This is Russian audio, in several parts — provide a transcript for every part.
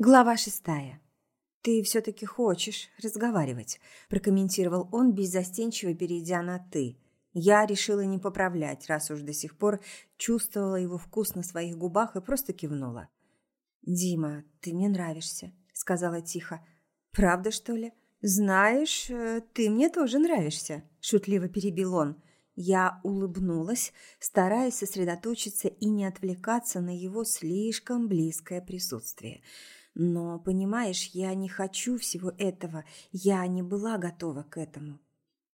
Глава шестая. «Ты все-таки хочешь разговаривать», – прокомментировал он, беззастенчиво перейдя на «ты». Я решила не поправлять, раз уж до сих пор чувствовала его вкус на своих губах и просто кивнула. «Дима, ты мне нравишься», – сказала тихо. «Правда, что ли?» «Знаешь, э, ты мне тоже нравишься», – шутливо перебил он. Я улыбнулась, стараясь сосредоточиться и не отвлекаться на его слишком близкое присутствие – но, понимаешь, я не хочу всего этого. Я не была готова к этому.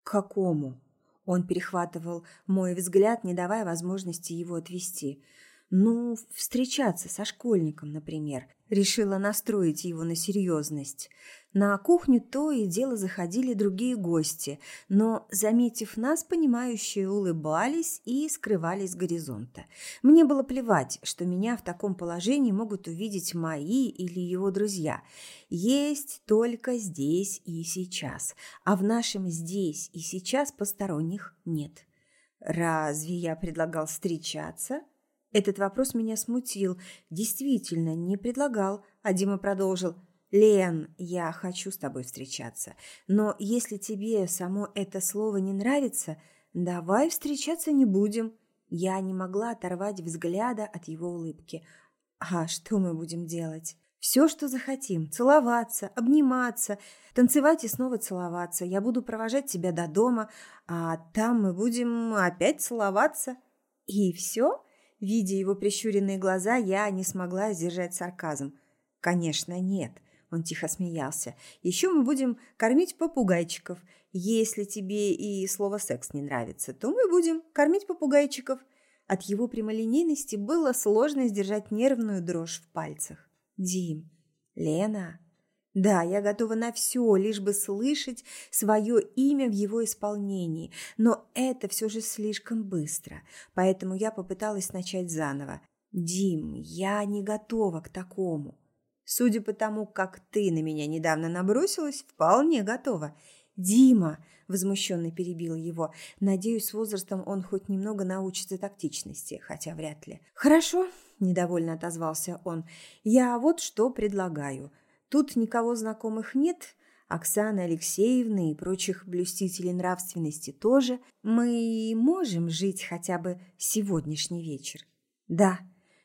К какому? Он перехватывал мой взгляд, не давая возможности его отвести. Ну, встречаться со школьником, например. Решила настроить его на серьезность. На кухню то и дело заходили другие гости, но, заметив нас, понимающие улыбались и скрывались с горизонта. Мне было плевать, что меня в таком положении могут увидеть мои или его друзья. Есть только здесь и сейчас, а в нашем здесь и сейчас посторонних нет. Разве я предлагал встречаться? Этот вопрос меня смутил. Действительно, не предлагал, а Дима продолжил – «Лен, я хочу с тобой встречаться, но если тебе само это слово не нравится, давай встречаться не будем». Я не могла оторвать взгляда от его улыбки. «А что мы будем делать?» Все, что захотим. Целоваться, обниматься, танцевать и снова целоваться. Я буду провожать тебя до дома, а там мы будем опять целоваться. И все? Видя его прищуренные глаза, я не смогла сдержать сарказм. Конечно, нет. Он тихо смеялся. «Еще мы будем кормить попугайчиков. Если тебе и слово «секс» не нравится, то мы будем кормить попугайчиков». От его прямолинейности было сложно сдержать нервную дрожь в пальцах. «Дим, Лена...» Да, я готова на все, лишь бы слышать свое имя в его исполнении, но это все же слишком быстро, поэтому я попыталась начать заново. «Дим, я не готова к такому. Судя по тому, как ты на меня недавно набросилась, вполне готова. Дима, возмущенно перебил его. Надеюсь, с возрастом он хоть немного научится тактичности, хотя вряд ли. Хорошо, недовольно отозвался он. Я вот что предлагаю. Тут никого знакомых нет, Оксаны Алексеевны и прочих блюстителей нравственности тоже. Мы можем жить хотя бы сегодняшний вечер. Да,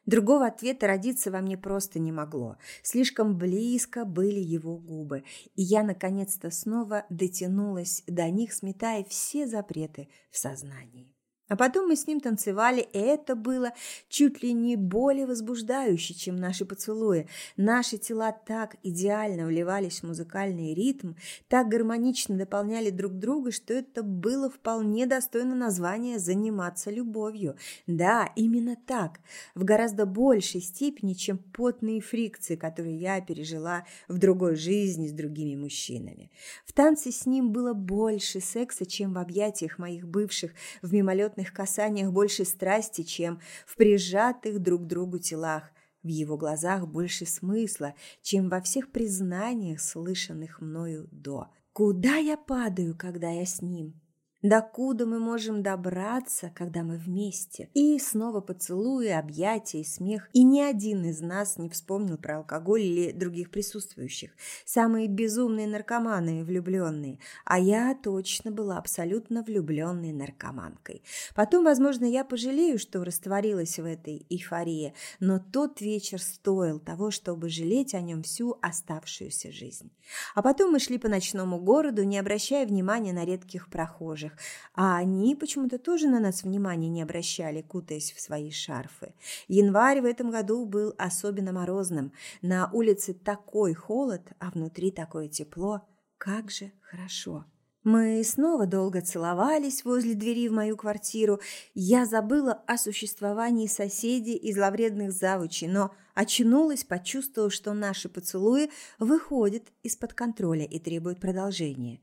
Другого ответа родиться во мне просто не могло. Слишком близко были его губы, и я наконец-то снова дотянулась до них, сметая все запреты в сознании. А потом мы с ним танцевали, и это было чуть ли не более возбуждающе, чем наши поцелуи. Наши тела так идеально вливались в музыкальный ритм, так гармонично дополняли друг друга, что это было вполне достойно названия «заниматься любовью». Да, именно так, в гораздо большей степени, чем потные фрикции, которые я пережила в другой жизни с другими мужчинами. В танце с ним было больше секса, чем в объятиях моих бывших, в мимолетном приятных касаниях больше страсти, чем в прижатых друг к другу телах. В его глазах больше смысла, чем во всех признаниях, слышанных мною до. Куда я падаю, когда я с ним? Докуда мы можем добраться, когда мы вместе? И снова поцелуи, объятия и смех. И ни один из нас не вспомнил про алкоголь или других присутствующих. Самые безумные наркоманы влюбленные. А я точно была абсолютно влюбленной наркоманкой. Потом, возможно, я пожалею, что растворилась в этой эйфории. Но тот вечер стоил того, чтобы жалеть о нем всю оставшуюся жизнь. А потом мы шли по ночному городу, не обращая внимания на редких прохожих прохожих, а они почему-то тоже на нас внимания не обращали, кутаясь в свои шарфы. Январь в этом году был особенно морозным. На улице такой холод, а внутри такое тепло. Как же хорошо. Мы снова долго целовались возле двери в мою квартиру. Я забыла о существовании соседей и зловредных завучей, но очнулась, почувствовав, что наши поцелуи выходят из-под контроля и требуют продолжения.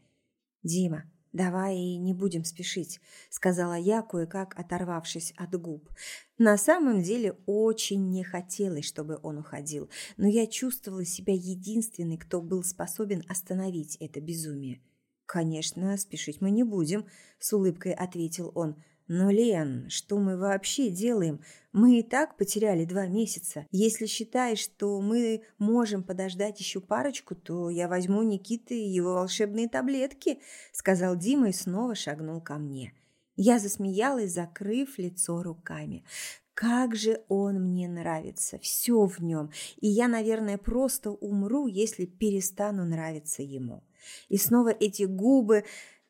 «Дима, «Давай не будем спешить», – сказала я, кое-как оторвавшись от губ. На самом деле очень не хотелось, чтобы он уходил, но я чувствовала себя единственной, кто был способен остановить это безумие. «Конечно, спешить мы не будем», – с улыбкой ответил он. Но, Лен, что мы вообще делаем? Мы и так потеряли два месяца. Если считаешь, что мы можем подождать еще парочку, то я возьму Никиты и его волшебные таблетки, сказал Дима и снова шагнул ко мне. Я засмеялась, закрыв лицо руками. Как же он мне нравится, все в нем, и я, наверное, просто умру, если перестану нравиться ему. И снова эти губы,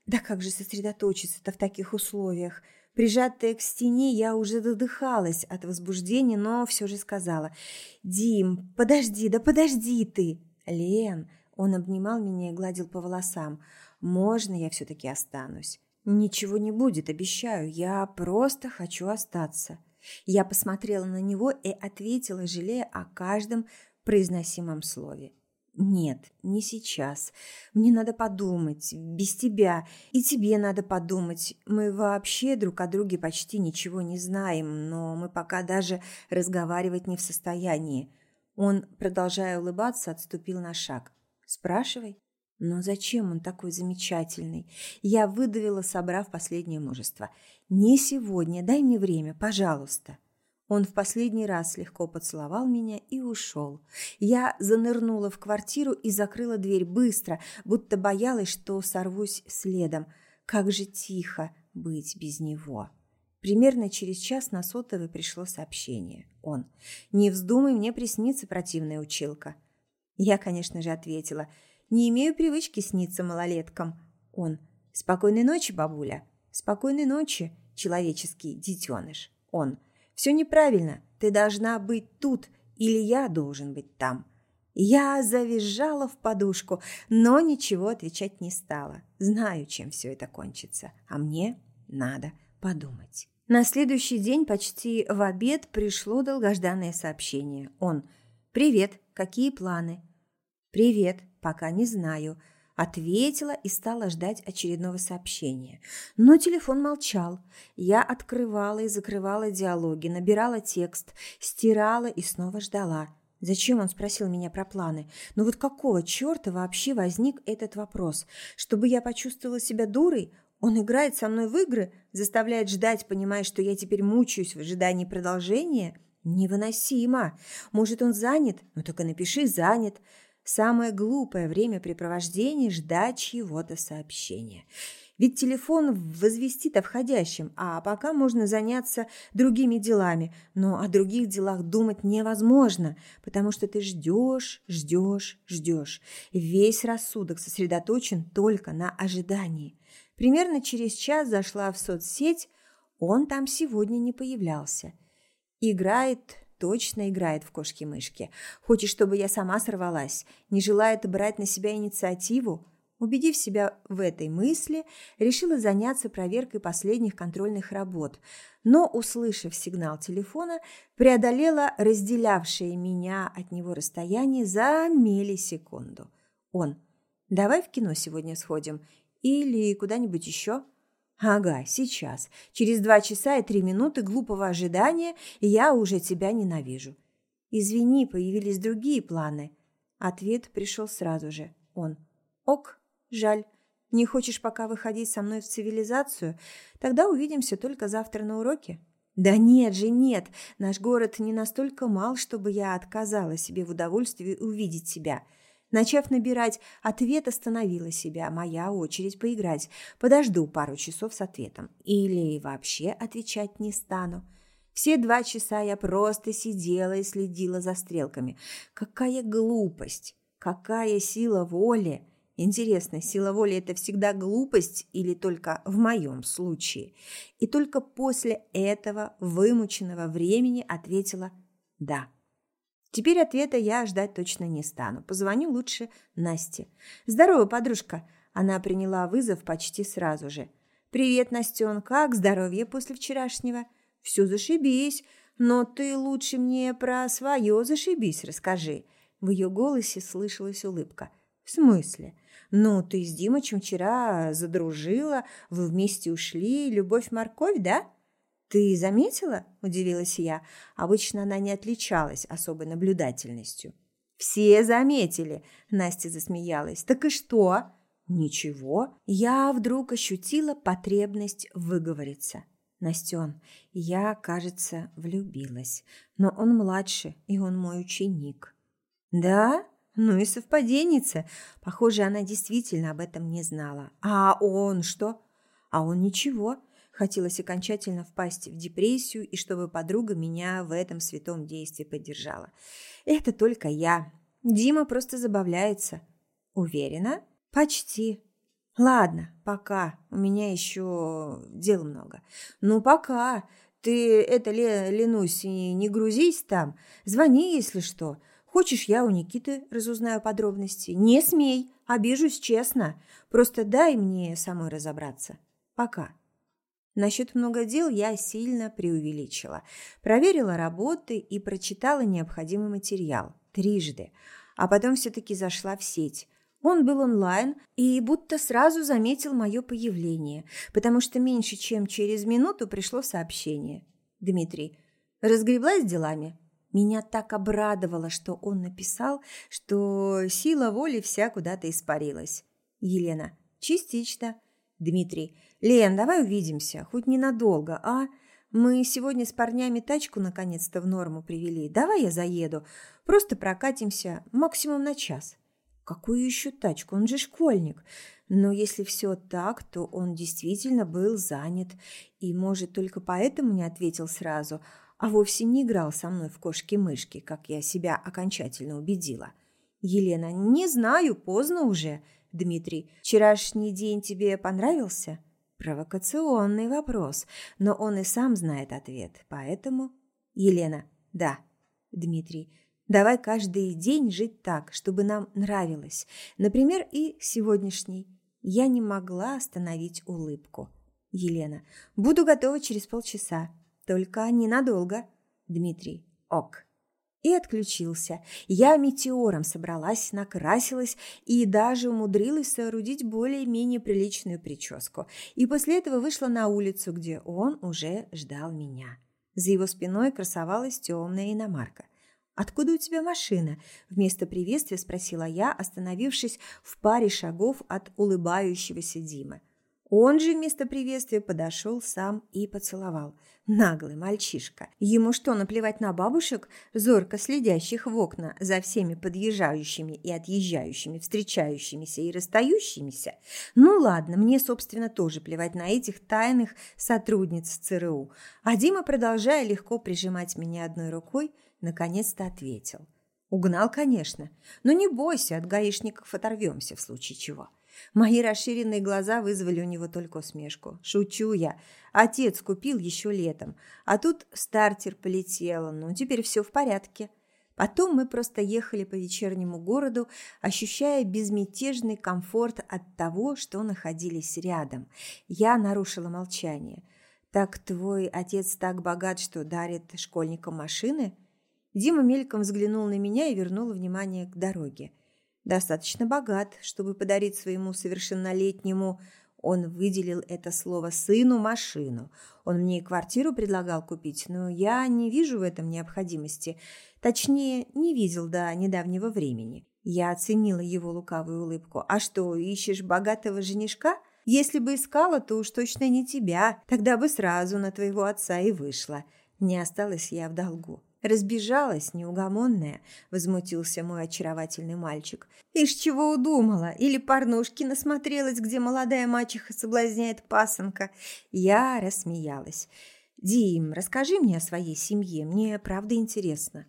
да как же сосредоточиться-то в таких условиях – Прижатая к стене, я уже задыхалась от возбуждения, но все же сказала. «Дим, подожди, да подожди ты!» «Лен!» Он обнимал меня и гладил по волосам. «Можно я все-таки останусь?» «Ничего не будет, обещаю. Я просто хочу остаться». Я посмотрела на него и ответила, жалея о каждом произносимом слове. «Нет, не сейчас. Мне надо подумать. Без тебя. И тебе надо подумать. Мы вообще друг о друге почти ничего не знаем, но мы пока даже разговаривать не в состоянии». Он, продолжая улыбаться, отступил на шаг. «Спрашивай». «Но зачем он такой замечательный?» Я выдавила, собрав последнее мужество. «Не сегодня. Дай мне время, пожалуйста». Он в последний раз легко поцеловал меня и ушел. Я занырнула в квартиру и закрыла дверь быстро, будто боялась, что сорвусь следом. Как же тихо быть без него. Примерно через час на сотовый пришло сообщение. Он. «Не вздумай мне присниться, противная училка». Я, конечно же, ответила. «Не имею привычки сниться малолеткам». Он. «Спокойной ночи, бабуля». «Спокойной ночи, человеческий детеныш». Он. Все неправильно. Ты должна быть тут, или я должен быть там. Я завизжала в подушку, но ничего отвечать не стала. Знаю, чем все это кончится, а мне надо подумать. На следующий день почти в обед пришло долгожданное сообщение. Он «Привет, какие планы?» «Привет, пока не знаю. Ответила и стала ждать очередного сообщения. Но телефон молчал. Я открывала и закрывала диалоги, набирала текст, стирала и снова ждала. Зачем он спросил меня про планы? Ну вот какого черта вообще возник этот вопрос? Чтобы я почувствовала себя дурой? Он играет со мной в игры, заставляет ждать, понимая, что я теперь мучаюсь в ожидании продолжения? Невыносимо. Может, он занят? Ну только напиши «занят». Самое глупое времяпрепровождение – ждать чьего-то сообщения. Ведь телефон возвестит о входящем, а пока можно заняться другими делами. Но о других делах думать невозможно, потому что ты ждешь, ждешь, ждешь. Весь рассудок сосредоточен только на ожидании. Примерно через час зашла в соцсеть, он там сегодня не появлялся. Играет точно играет в кошки-мышки. Хочет, чтобы я сама сорвалась. Не желает брать на себя инициативу. Убедив себя в этой мысли, решила заняться проверкой последних контрольных работ, но, услышав сигнал телефона, преодолела разделявшее меня от него расстояние за миллисекунду. Он. «Давай в кино сегодня сходим или куда-нибудь еще?» Ага, сейчас. Через два часа и три минуты глупого ожидания я уже тебя ненавижу. Извини, появились другие планы. Ответ пришел сразу же. Он. Ок, жаль. Не хочешь пока выходить со мной в цивилизацию? Тогда увидимся только завтра на уроке. Да нет же, нет. Наш город не настолько мал, чтобы я отказала себе в удовольствии увидеть тебя. Начав набирать ответ, остановила себя. Моя очередь поиграть. Подожду пару часов с ответом. Или вообще отвечать не стану. Все два часа я просто сидела и следила за стрелками. Какая глупость! Какая сила воли! Интересно, сила воли – это всегда глупость или только в моем случае? И только после этого вымученного времени ответила «да». Теперь ответа я ждать точно не стану. Позвоню лучше Насте. «Здорово, подружка!» Она приняла вызов почти сразу же. «Привет, Настен, как здоровье после вчерашнего?» «Все зашибись, но ты лучше мне про свое зашибись расскажи». В ее голосе слышалась улыбка. «В смысле? Ну, ты с Димычем вчера задружила, вы вместе ушли, любовь-морковь, да?» «Ты заметила?» – удивилась я. Обычно она не отличалась особой наблюдательностью. «Все заметили!» – Настя засмеялась. «Так и что?» «Ничего». Я вдруг ощутила потребность выговориться. Настен, я, кажется, влюбилась. Но он младше, и он мой ученик. Да? Ну и совпаденница. Похоже, она действительно об этом не знала. А он что? А он ничего. Хотелось окончательно впасть в депрессию, и чтобы подруга меня в этом святом действии поддержала. Это только я. Дима просто забавляется. Уверена? Почти. Ладно, пока. У меня еще дел много. Ну, пока. Ты это, Ленусь, не грузись там. Звони, если что. Хочешь, я у Никиты разузнаю подробности? Не смей, обижусь честно. Просто дай мне самой разобраться. Пока. Насчет много дел я сильно преувеличила. Проверила работы и прочитала необходимый материал. Трижды. А потом все-таки зашла в сеть. Он был онлайн и будто сразу заметил мое появление, потому что меньше чем через минуту пришло сообщение. «Дмитрий, разгреблась делами?» Меня так обрадовало, что он написал, что сила воли вся куда-то испарилась. Елена. Частично. Дмитрий. Лен, давай увидимся, хоть ненадолго, а? Мы сегодня с парнями тачку наконец-то в норму привели. Давай я заеду. Просто прокатимся максимум на час. Какую еще тачку? Он же школьник. Но если все так, то он действительно был занят. И, может, только поэтому не ответил сразу – а вовсе не играл со мной в кошки-мышки, как я себя окончательно убедила. Елена, не знаю, поздно уже. Дмитрий, вчерашний день тебе понравился? Провокационный вопрос, но он и сам знает ответ, поэтому... Елена, да. Дмитрий, давай каждый день жить так, чтобы нам нравилось. Например, и сегодняшний. Я не могла остановить улыбку. Елена, буду готова через полчаса. Только ненадолго. Дмитрий. Ок. И отключился. Я метеором собралась, накрасилась и даже умудрилась соорудить более-менее приличную прическу. И после этого вышла на улицу, где он уже ждал меня. За его спиной красовалась темная иномарка. «Откуда у тебя машина?» Вместо приветствия спросила я, остановившись в паре шагов от улыбающегося Димы. Он же вместо приветствия подошел сам и поцеловал. Наглый мальчишка. Ему что, наплевать на бабушек, зорко следящих в окна за всеми подъезжающими и отъезжающими, встречающимися и расстающимися? Ну ладно, мне, собственно, тоже плевать на этих тайных сотрудниц ЦРУ. А Дима, продолжая легко прижимать меня одной рукой, наконец-то ответил. Угнал, конечно, но не бойся, от гаишников оторвемся в случае чего. Мои расширенные глаза вызвали у него только усмешку. Шучу я. Отец купил еще летом. А тут стартер полетел. Ну, теперь все в порядке. Потом мы просто ехали по вечернему городу, ощущая безмятежный комфорт от того, что находились рядом. Я нарушила молчание. «Так твой отец так богат, что дарит школьникам машины?» Дима мельком взглянул на меня и вернул внимание к дороге достаточно богат, чтобы подарить своему совершеннолетнему, он выделил это слово сыну машину. Он мне и квартиру предлагал купить, но я не вижу в этом необходимости. Точнее, не видел до недавнего времени. Я оценила его лукавую улыбку. «А что, ищешь богатого женишка?» «Если бы искала, то уж точно не тебя. Тогда бы сразу на твоего отца и вышла. Не осталась я в долгу». Разбежалась, неугомонная, возмутился мой очаровательный мальчик. Ишь чего удумала? Или порнушки насмотрелась, где молодая мачеха соблазняет пасынка? Я рассмеялась. Дим, расскажи мне о своей семье, мне правда интересно.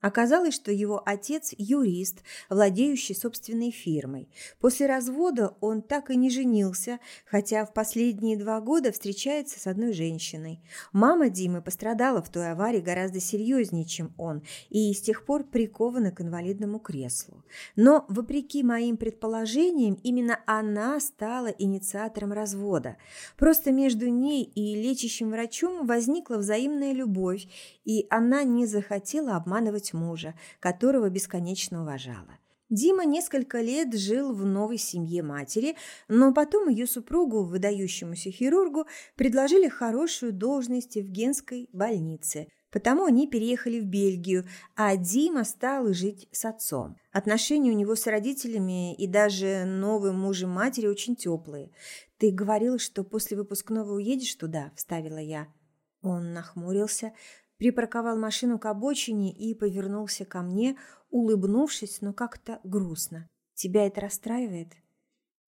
Оказалось, что его отец – юрист, владеющий собственной фирмой. После развода он так и не женился, хотя в последние два года встречается с одной женщиной. Мама Димы пострадала в той аварии гораздо серьезнее, чем он, и с тех пор прикована к инвалидному креслу. Но, вопреки моим предположениям, именно она стала инициатором развода. Просто между ней и лечащим врачом возникла взаимная любовь, и она не захотела обманывать мужа, которого бесконечно уважала. Дима несколько лет жил в новой семье матери, но потом ее супругу, выдающемуся хирургу, предложили хорошую должность в Генской больнице. Потому они переехали в Бельгию, а Дима стал жить с отцом. Отношения у него с родителями и даже новым мужем матери очень теплые. «Ты говорил, что после выпускного уедешь туда?» – вставила я. Он нахмурился, припарковал машину к обочине и повернулся ко мне, улыбнувшись, но как-то грустно. «Тебя это расстраивает?»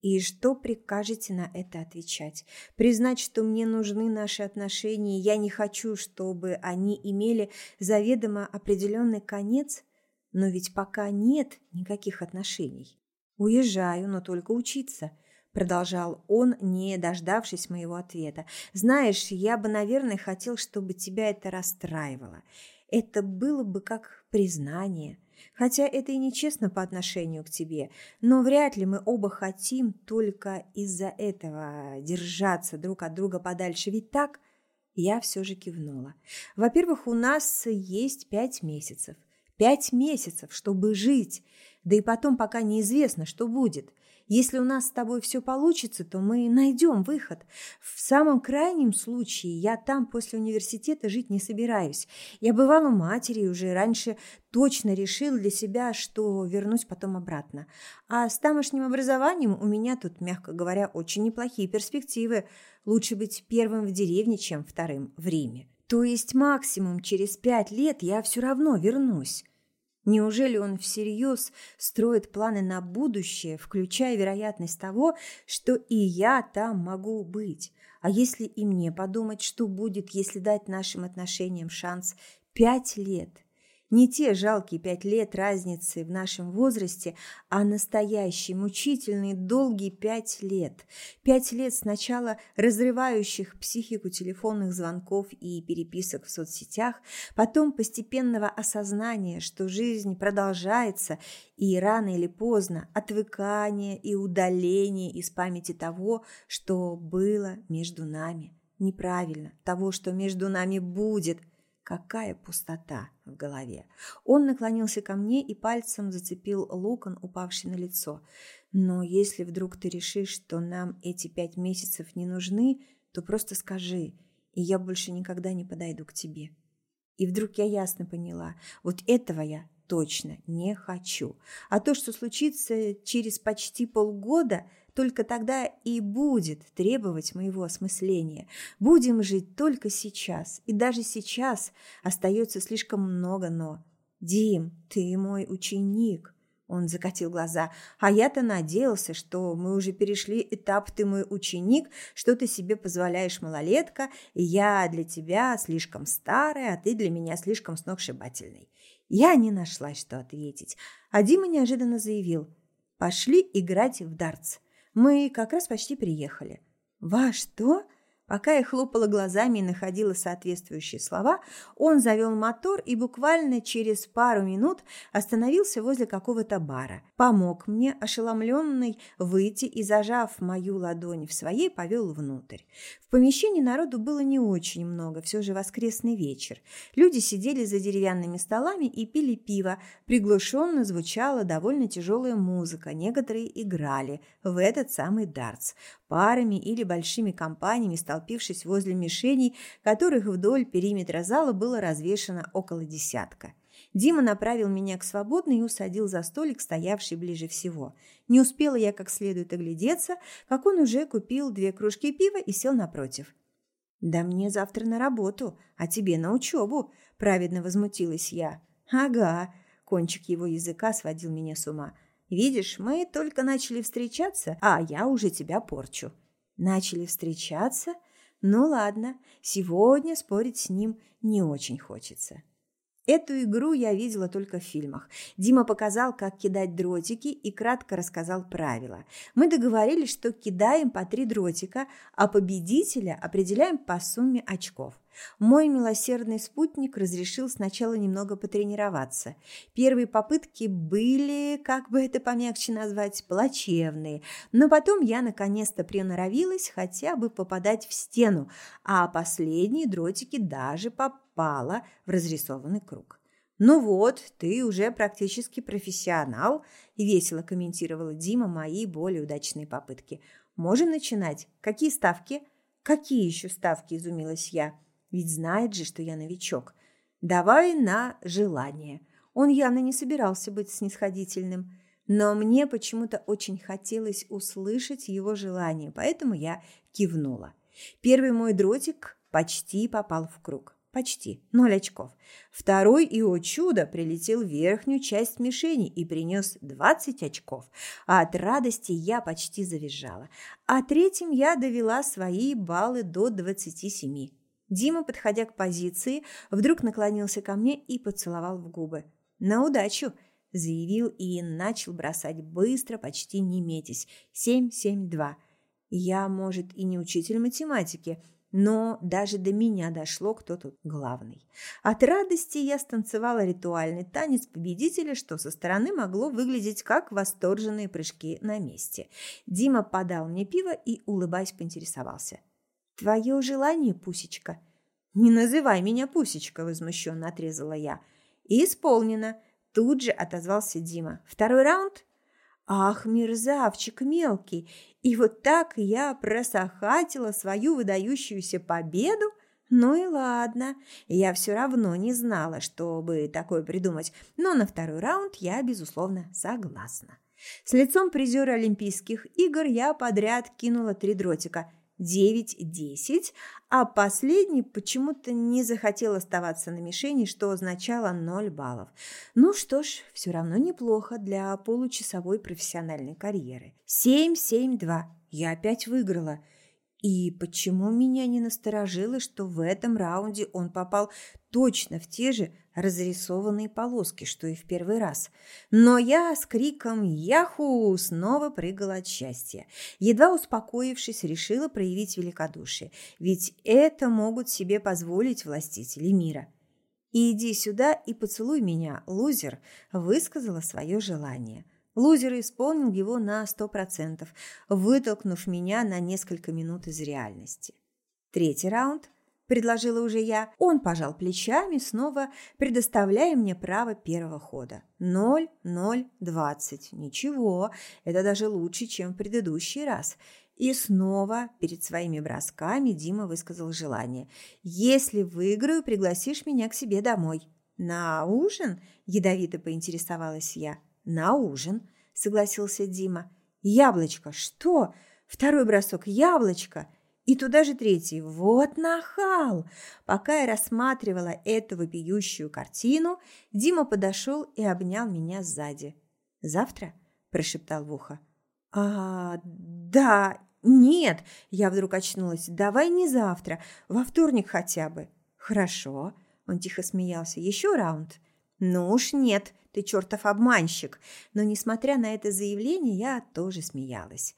И что прикажете на это отвечать? Признать, что мне нужны наши отношения, я не хочу, чтобы они имели заведомо определенный конец? Но ведь пока нет никаких отношений. Уезжаю, но только учиться продолжал он, не дождавшись моего ответа. Знаешь, я бы, наверное, хотел, чтобы тебя это расстраивало. Это было бы как признание. Хотя это и нечестно по отношению к тебе, но вряд ли мы оба хотим только из-за этого держаться друг от друга подальше. Ведь так? Я все же кивнула. Во-первых, у нас есть пять месяцев. Пять месяцев, чтобы жить. Да и потом пока неизвестно, что будет. Если у нас с тобой все получится, то мы найдем выход. В самом крайнем случае я там после университета жить не собираюсь. Я бывала у матери уже раньше точно решил для себя, что вернусь потом обратно. А с тамошним образованием у меня тут, мягко говоря, очень неплохие перспективы. Лучше быть первым в деревне, чем вторым в Риме. То есть максимум через пять лет я все равно вернусь. Неужели он всерьез строит планы на будущее, включая вероятность того, что и я там могу быть? А если и мне подумать, что будет, если дать нашим отношениям шанс пять лет – не те жалкие пять лет разницы в нашем возрасте, а настоящие, мучительные, долгие пять лет. Пять лет сначала разрывающих психику телефонных звонков и переписок в соцсетях, потом постепенного осознания, что жизнь продолжается, и рано или поздно отвыкание и удаление из памяти того, что было между нами. Неправильно, того, что между нами будет – Какая пустота в голове. Он наклонился ко мне и пальцем зацепил локон, упавший на лицо. Но если вдруг ты решишь, что нам эти пять месяцев не нужны, то просто скажи, и я больше никогда не подойду к тебе. И вдруг я ясно поняла, вот этого я точно не хочу. А то, что случится через почти полгода – только тогда и будет требовать моего осмысления. Будем жить только сейчас, и даже сейчас остается слишком много «но». «Дим, ты мой ученик», он закатил глаза. «А я-то надеялся, что мы уже перешли этап «ты мой ученик», что ты себе позволяешь малолетка, и я для тебя слишком старая, а ты для меня слишком сногсшибательный». Я не нашла, что ответить. А Дима неожиданно заявил «Пошли играть в дартс». Мы как раз почти приехали. Во что? Пока я хлопала глазами и находила соответствующие слова, он завел мотор и буквально через пару минут остановился возле какого-то бара. Помог мне, ошеломленный, выйти и, зажав мою ладонь в своей, повел внутрь. В помещении народу было не очень много, все же воскресный вечер. Люди сидели за деревянными столами и пили пиво. Приглушенно звучала довольно тяжелая музыка. Некоторые играли в этот самый дартс парами или большими компаниями, столпившись возле мишеней, которых вдоль периметра зала было развешано около десятка. Дима направил меня к свободной и усадил за столик, стоявший ближе всего. Не успела я как следует оглядеться, как он уже купил две кружки пива и сел напротив. «Да мне завтра на работу, а тебе на учебу», – праведно возмутилась я. «Ага», – кончик его языка сводил меня с ума – Видишь, мы только начали встречаться, а я уже тебя порчу. Начали встречаться? Ну ладно, сегодня спорить с ним не очень хочется. Эту игру я видела только в фильмах. Дима показал, как кидать дротики и кратко рассказал правила. Мы договорились, что кидаем по три дротика, а победителя определяем по сумме очков. Мой милосердный спутник разрешил сначала немного потренироваться. Первые попытки были, как бы это помягче назвать, плачевные. Но потом я наконец-то приноровилась хотя бы попадать в стену, а последние дротики даже попала в разрисованный круг. «Ну вот, ты уже практически профессионал», – весело комментировала Дима мои более удачные попытки. «Можем начинать? Какие ставки?» «Какие еще ставки?» – изумилась я. Ведь знает же, что я новичок. Давай на желание. Он явно не собирался быть снисходительным. Но мне почему-то очень хотелось услышать его желание, поэтому я кивнула. Первый мой дротик Почти попал в круг. Почти. Ноль очков. Второй, и о чудо, прилетел в верхнюю часть мишени и принес 20 очков. А от радости я почти завизжала. А третьим я довела свои баллы до 27. Дима, подходя к позиции, вдруг наклонился ко мне и поцеловал в губы. «На удачу!» – заявил и начал бросать быстро, почти не метясь. «Семь, семь, два». Я, может, и не учитель математики – но даже до меня дошло, кто тут главный. От радости я станцевала ритуальный танец победителя, что со стороны могло выглядеть как восторженные прыжки на месте. Дима подал мне пиво и, улыбаясь, поинтересовался. «Твое желание, Пусечка?» «Не называй меня Пусечка», – возмущенно отрезала я. «Исполнено», – тут же отозвался Дима. «Второй раунд?» Ах, мерзавчик мелкий! И вот так я просохатила свою выдающуюся победу? Ну и ладно, я все равно не знала, чтобы такое придумать, но на второй раунд я, безусловно, согласна. С лицом призера Олимпийских игр я подряд кинула три дротика – 9-10, а последний почему-то не захотел оставаться на мишени, что означало 0 баллов. Ну что ж, все равно неплохо для получасовой профессиональной карьеры. 7-7-2. Я опять выиграла. И почему меня не насторожило, что в этом раунде он попал точно в те же разрисованные полоски, что и в первый раз. Но я с криком «Яху!» снова прыгала от счастья. Едва успокоившись, решила проявить великодушие, ведь это могут себе позволить властители мира. «Иди сюда и поцелуй меня, лузер», высказала свое желание. Лузер исполнил его на сто процентов, вытолкнув меня на несколько минут из реальности. Третий раунд – предложила уже я. Он пожал плечами, снова предоставляя мне право первого хода. Ноль, ноль, двадцать. Ничего, это даже лучше, чем в предыдущий раз. И снова перед своими бросками Дима высказал желание. «Если выиграю, пригласишь меня к себе домой». «На ужин?» – ядовито поинтересовалась я. «На ужин», – согласился Дима. «Яблочко, что? Второй бросок – яблочко!» И туда же третий. Вот нахал! Пока я рассматривала эту вопиющую картину, Дима подошел и обнял меня сзади. «Завтра?» – прошептал в ухо. «А, да, нет!» – я вдруг очнулась. «Давай не завтра, во вторник хотя бы». «Хорошо», – он тихо смеялся. «Еще раунд?» «Ну уж нет, ты чертов обманщик!» Но, несмотря на это заявление, я тоже смеялась.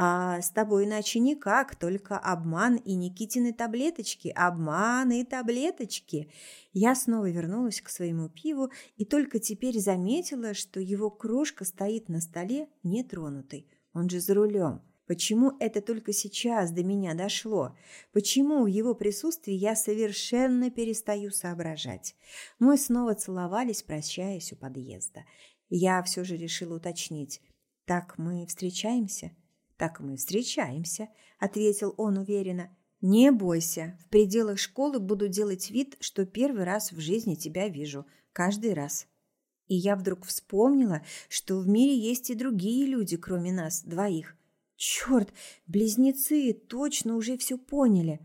А с тобой иначе никак, только обман и Никитины таблеточки, обман и таблеточки. Я снова вернулась к своему пиву и только теперь заметила, что его кружка стоит на столе нетронутой. Он же за рулем. Почему это только сейчас до меня дошло? Почему в его присутствии я совершенно перестаю соображать? Мы снова целовались, прощаясь у подъезда. Я все же решила уточнить. «Так мы встречаемся?» «Так мы встречаемся», – ответил он уверенно. «Не бойся, в пределах школы буду делать вид, что первый раз в жизни тебя вижу. Каждый раз». И я вдруг вспомнила, что в мире есть и другие люди, кроме нас, двоих. Черт, близнецы точно уже все поняли.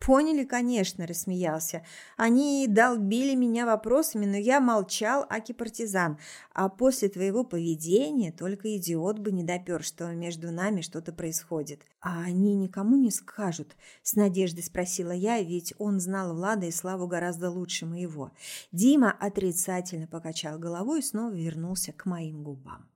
«Поняли, конечно», – рассмеялся. «Они долбили меня вопросами, но я молчал, аки партизан. А после твоего поведения только идиот бы не допер, что между нами что-то происходит». «А они никому не скажут?» – с надеждой спросила я, ведь он знал Влада и Славу гораздо лучше моего. Дима отрицательно покачал головой и снова вернулся к моим губам.